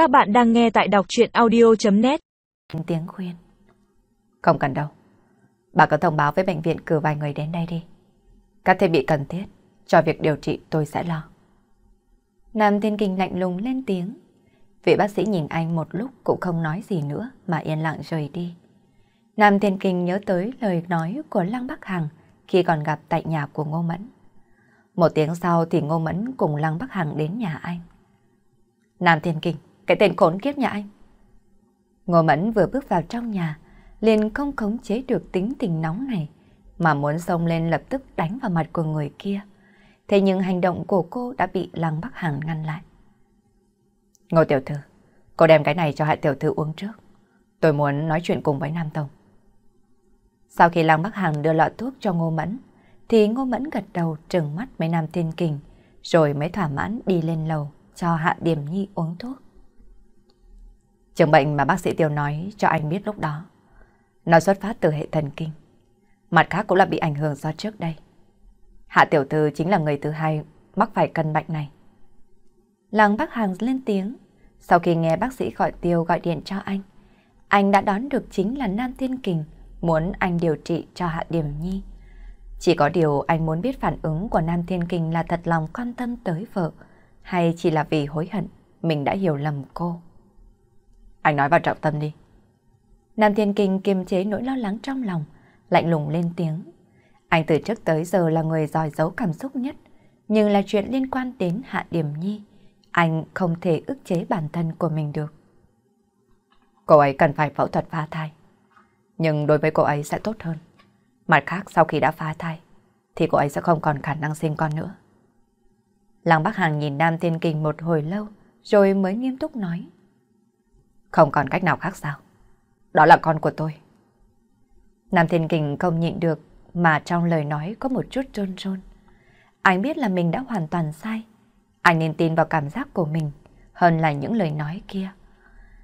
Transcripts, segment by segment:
Các bạn đang nghe tại đọc chuyện audio.net Tiếng khuyên. Không cần đâu. Bà có thông báo với bệnh viện cử vài người đến đây đi. Các thiết bị cần thiết cho việc điều trị tôi sẽ lo. Nam Thiên Kinh lạnh lùng lên tiếng. Vị bác sĩ nhìn anh một lúc cũng không nói gì nữa mà yên lặng rời đi. Nam Thiên Kinh nhớ tới lời nói của Lăng Bắc Hằng khi còn gặp tại nhà của Ngô Mẫn. Một tiếng sau thì Ngô Mẫn cùng Lăng Bắc Hằng đến nhà anh. Nam Thiên Kinh, cái tên khốn kiếp nhà anh. Ngô Mẫn vừa bước vào trong nhà, liền không khống chế được tính tình nóng này, mà muốn xông lên lập tức đánh vào mặt của người kia. Thế nhưng hành động của cô đã bị Lăng Bắc Hằng ngăn lại. Ngô Tiểu Thư, cô đem cái này cho Hạ Tiểu Thư uống trước. Tôi muốn nói chuyện cùng với Nam Tông. Sau khi Lăng Bắc Hằng đưa lọ thuốc cho Ngô Mẫn, thì Ngô Mẫn gật đầu trừng mắt mấy Nam Thiên Kình, rồi mới thỏa mãn đi lên lầu cho Hạ Điểm Nhi uống thuốc. Trường bệnh mà bác sĩ Tiêu nói cho anh biết lúc đó, nó xuất phát từ hệ thần kinh. Mặt khác cũng là bị ảnh hưởng do trước đây. Hạ Tiểu Thư chính là người thứ hai mắc phải cân bệnh này. Làng bác Hàng lên tiếng, sau khi nghe bác sĩ gọi Tiêu gọi điện cho anh, anh đã đón được chính là Nam Thiên Kình muốn anh điều trị cho Hạ Điểm Nhi. Chỉ có điều anh muốn biết phản ứng của Nam Thiên Kình là thật lòng quan tâm tới vợ, hay chỉ là vì hối hận mình đã hiểu lầm cô. Anh nói vào trọng tâm đi. Nam Thiên Kinh kiềm chế nỗi lo lắng trong lòng, lạnh lùng lên tiếng. Anh từ trước tới giờ là người giỏi giấu cảm xúc nhất, nhưng là chuyện liên quan đến Hạ Điểm Nhi. Anh không thể ức chế bản thân của mình được. Cô ấy cần phải phẫu thuật phá thai, nhưng đối với cô ấy sẽ tốt hơn. Mặt khác sau khi đã phá thai, thì cô ấy sẽ không còn khả năng sinh con nữa. Lăng Bắc hàng nhìn Nam Thiên Kinh một hồi lâu, rồi mới nghiêm túc nói. Không còn cách nào khác sao? Đó là con của tôi. Nam Thiên Kình không nhịn được mà trong lời nói có một chút trôn trôn. Anh biết là mình đã hoàn toàn sai. Anh nên tin vào cảm giác của mình hơn là những lời nói kia.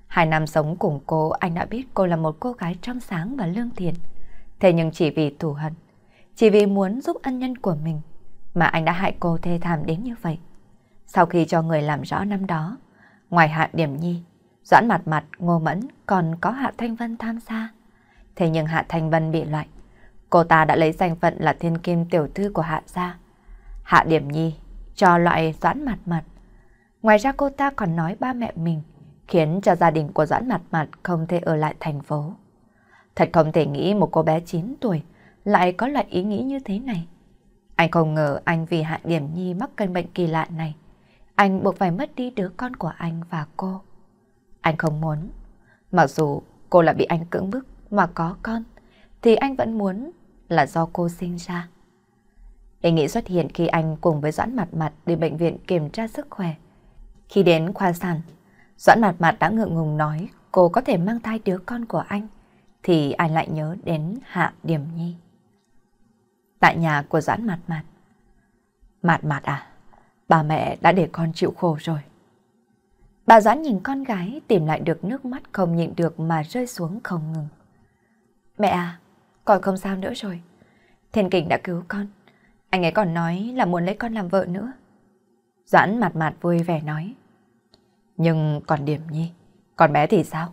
Hai năm sống cùng cô, anh đã biết cô là một cô gái trong sáng và lương thiện. Thế nhưng chỉ vì thù hận, chỉ vì muốn giúp ân nhân của mình, mà anh đã hại cô thê thảm đến như vậy. Sau khi cho người làm rõ năm đó, ngoài Hạ Điểm Nhi, Doãn mặt mặt, ngô mẫn còn có Hạ Thanh Vân tham gia. Thế nhưng Hạ Thanh Vân bị loại. Cô ta đã lấy danh phận là thiên kim tiểu thư của Hạ gia. Hạ Điểm Nhi cho loại Doãn mặt mặt. Ngoài ra cô ta còn nói ba mẹ mình, khiến cho gia đình của Doãn mặt mặt không thể ở lại thành phố. Thật không thể nghĩ một cô bé 9 tuổi lại có loại ý nghĩ như thế này. Anh không ngờ anh vì Hạ Điểm Nhi mắc căn bệnh kỳ lạ này, anh buộc phải mất đi đứa con của anh và cô. Anh không muốn. Mặc dù cô là bị anh cưỡng bức mà có con, thì anh vẫn muốn là do cô sinh ra. Ý nghĩ xuất hiện khi anh cùng với Doãn Mặt Mặt đi bệnh viện kiểm tra sức khỏe. Khi đến khoa sản, Doãn Mặt Mặt đã ngượng ngùng nói cô có thể mang thai đứa con của anh, thì anh lại nhớ đến Hạ Điểm Nhi. Tại nhà của Doãn Mặt Mặt. Mặt Mặt à, bà mẹ đã để con chịu khổ rồi. Bà Doãn nhìn con gái tìm lại được nước mắt không nhịn được mà rơi xuống không ngừng. Mẹ à, con không sao nữa rồi. Thiên kình đã cứu con. Anh ấy còn nói là muốn lấy con làm vợ nữa. Doãn mặt mặt vui vẻ nói. Nhưng còn điểm nhi, con bé thì sao?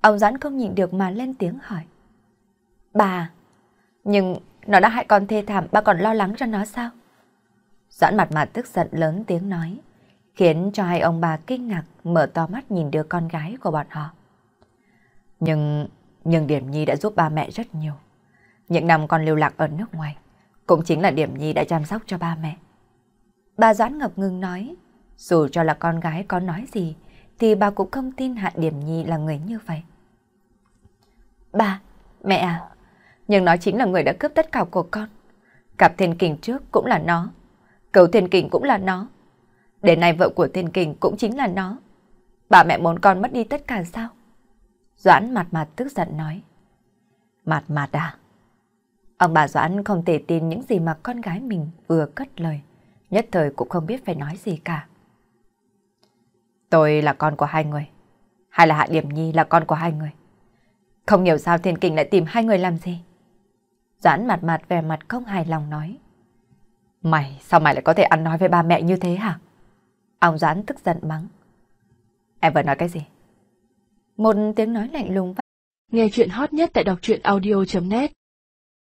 Ông Doãn không nhịn được mà lên tiếng hỏi. Bà, à, nhưng nó đã hại con thê thảm, bà còn lo lắng cho nó sao? Doãn mặt mặt tức giận lớn tiếng nói khiến cho hai ông bà kinh ngạc mở to mắt nhìn đứa con gái của bọn họ. Nhưng, nhưng Điểm Nhi đã giúp ba mẹ rất nhiều. Những năm con lưu lạc ở nước ngoài, cũng chính là Điểm Nhi đã chăm sóc cho ba mẹ. Bà Doãn ngập ngừng nói, dù cho là con gái có nói gì, thì bà cũng không tin Hạ Điểm Nhi là người như vậy. Ba mẹ à, nhưng nó chính là người đã cướp tất cả của con. Cặp thiên kình trước cũng là nó, cầu thiên kình cũng là nó. Đến nay vợ của thiên kình cũng chính là nó. Bà mẹ muốn con mất đi tất cả sao? Doãn mặt mặt tức giận nói. Mặt mặt à? Ông bà Doãn không thể tin những gì mà con gái mình vừa cất lời. Nhất thời cũng không biết phải nói gì cả. Tôi là con của hai người. Hay là Hạ Điểm Nhi là con của hai người. Không hiểu sao thiên kình lại tìm hai người làm gì. Doãn mặt mặt vẻ mặt không hài lòng nói. Mày, sao mày lại có thể ăn nói với ba mẹ như thế hả? Ông Doãn tức giận mắng. Em vừa nói cái gì? Một tiếng nói lạnh lùng Nghe chuyện hot nhất tại đọc truyện audio.net